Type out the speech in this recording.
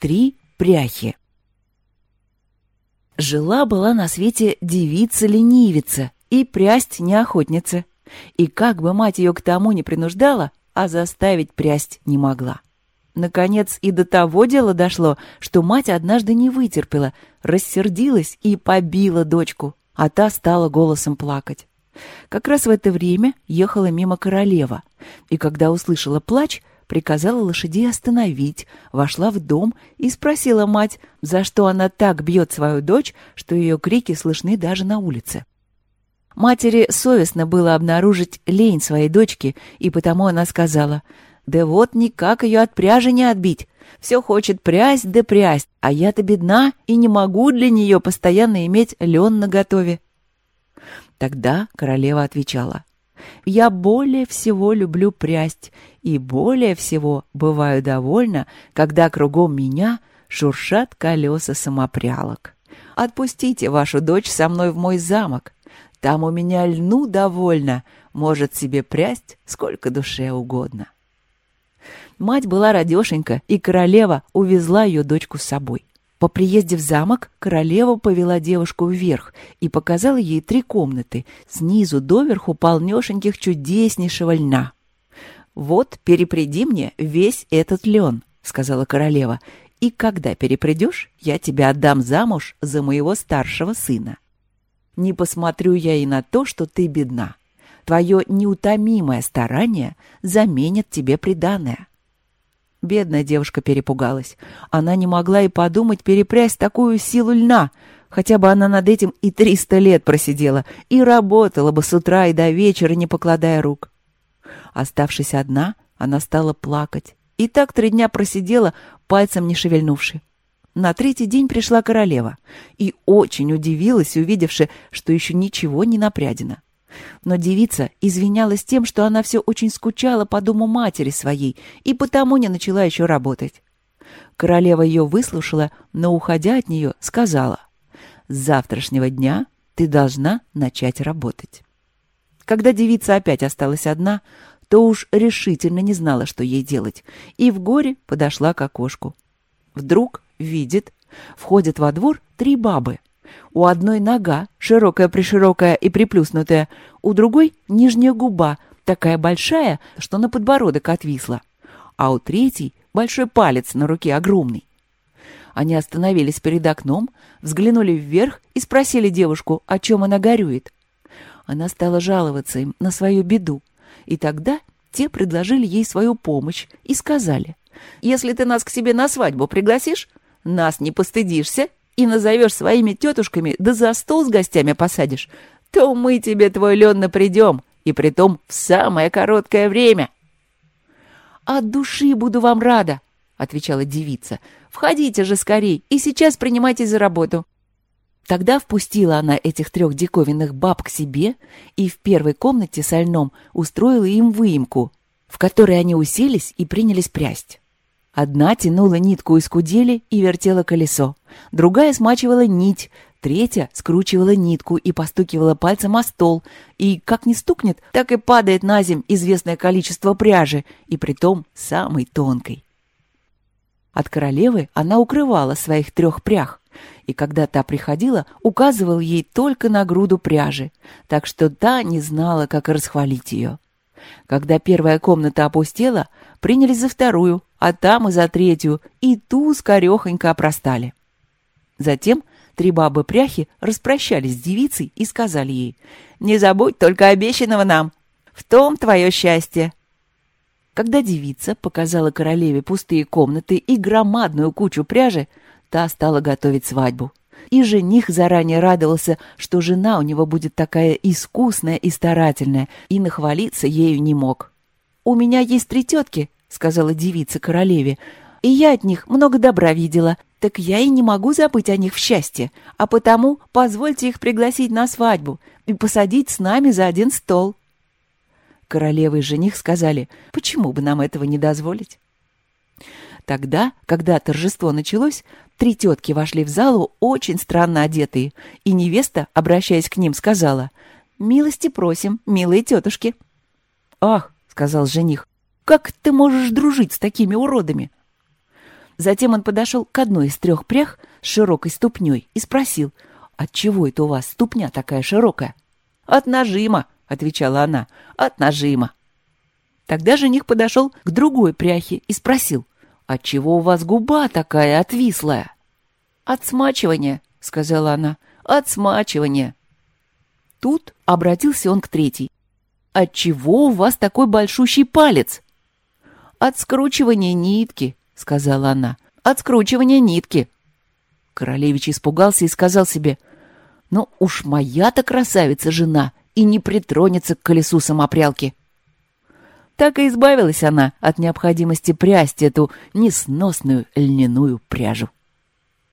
Три пряхи. Жила-была на свете девица-ленивица и прясть-неохотница. И как бы мать ее к тому не принуждала, а заставить прясть не могла. Наконец и до того дела дошло, что мать однажды не вытерпела, рассердилась и побила дочку, а та стала голосом плакать. Как раз в это время ехала мимо королева, и когда услышала плач, приказала лошадей остановить, вошла в дом и спросила мать, за что она так бьет свою дочь, что ее крики слышны даже на улице. Матери совестно было обнаружить лень своей дочки, и потому она сказала, «Да вот никак ее от пряжи не отбить. Все хочет прясть да прясть, а я-то бедна и не могу для нее постоянно иметь лен наготове». Тогда королева отвечала, я более всего люблю прясть и более всего бываю довольна, когда кругом меня шуршат колеса самопрялок. Отпустите вашу дочь со мной в мой замок. Там у меня льну довольно, может себе прясть сколько душе угодно. Мать была радешенька, и королева увезла ее дочку с собой. По приезде в замок королева повела девушку вверх и показала ей три комнаты, снизу доверху полнешеньких чудеснейшего льна. «Вот, перепреди мне весь этот лен», — сказала королева, «и когда перепредешь, я тебя отдам замуж за моего старшего сына. Не посмотрю я и на то, что ты бедна. Твое неутомимое старание заменит тебе приданное. Бедная девушка перепугалась. Она не могла и подумать перепрясть такую силу льна. Хотя бы она над этим и триста лет просидела, и работала бы с утра и до вечера, не покладая рук. Оставшись одна, она стала плакать. И так три дня просидела, пальцем не шевельнувши. На третий день пришла королева и очень удивилась, увидевши, что еще ничего не напрядено. Но девица извинялась тем, что она все очень скучала по дому матери своей и потому не начала еще работать. Королева ее выслушала, но, уходя от нее, сказала, «С завтрашнего дня ты должна начать работать». Когда девица опять осталась одна, то уж решительно не знала, что ей делать, и в горе подошла к окошку. Вдруг видит, входят во двор три бабы — у одной нога, широкая-приширокая и приплюснутая, у другой нижняя губа, такая большая, что на подбородок отвисла, а у третьей большой палец на руке огромный. Они остановились перед окном, взглянули вверх и спросили девушку, о чем она горюет. Она стала жаловаться им на свою беду, и тогда те предложили ей свою помощь и сказали, «Если ты нас к себе на свадьбу пригласишь, нас не постыдишься и назовешь своими тетушками, да за стол с гостями посадишь, то мы тебе твой лен напридем, и притом в самое короткое время. — От души буду вам рада, — отвечала девица. — Входите же скорей и сейчас принимайтесь за работу. Тогда впустила она этих трех диковинных баб к себе и в первой комнате со льном устроила им выемку, в которой они уселись и принялись прясть. Одна тянула нитку из кудели и вертела колесо, другая смачивала нить, третья скручивала нитку и постукивала пальцем о стол, и как не стукнет, так и падает на земь известное количество пряжи, и притом самой тонкой. От королевы она укрывала своих трех прях, и когда та приходила, указывал ей только на груду пряжи, так что та не знала, как расхвалить ее. Когда первая комната опустела, принялись за вторую, а там и за третью, и ту скорехонько опростали. Затем три бабы-пряхи распрощались с девицей и сказали ей, «Не забудь только обещанного нам, в том твое счастье». Когда девица показала королеве пустые комнаты и громадную кучу пряжи, та стала готовить свадьбу. И жених заранее радовался, что жена у него будет такая искусная и старательная, и нахвалиться ею не мог. «У меня есть три тетки», — сказала девица королеве, — «и я от них много добра видела, так я и не могу забыть о них в счастье, а потому позвольте их пригласить на свадьбу и посадить с нами за один стол». Королева и жених сказали, почему бы нам этого не дозволить? Тогда, когда торжество началось, три тетки вошли в залу очень странно одетые, и невеста, обращаясь к ним, сказала «Милости просим, милые тетушки». «Ах!» — сказал жених. «Как ты можешь дружить с такими уродами?» Затем он подошел к одной из трех прях с широкой ступней и спросил, «Отчего это у вас ступня такая широкая?» «От нажима», — отвечала она, — «от нажима». Тогда жених подошел к другой пряхе и спросил, «Отчего у вас губа такая отвислая?» «От смачивания», — сказала она, — «от смачивания». Тут обратился он к третьей. «Отчего у вас такой большущий палец?» «От скручивания нитки», — сказала она, — «от скручивания нитки». Королевич испугался и сказал себе, «Ну уж моя-то красавица-жена и не притронется к колесу самопрялки». Так и избавилась она от необходимости прясть эту несносную льняную пряжу.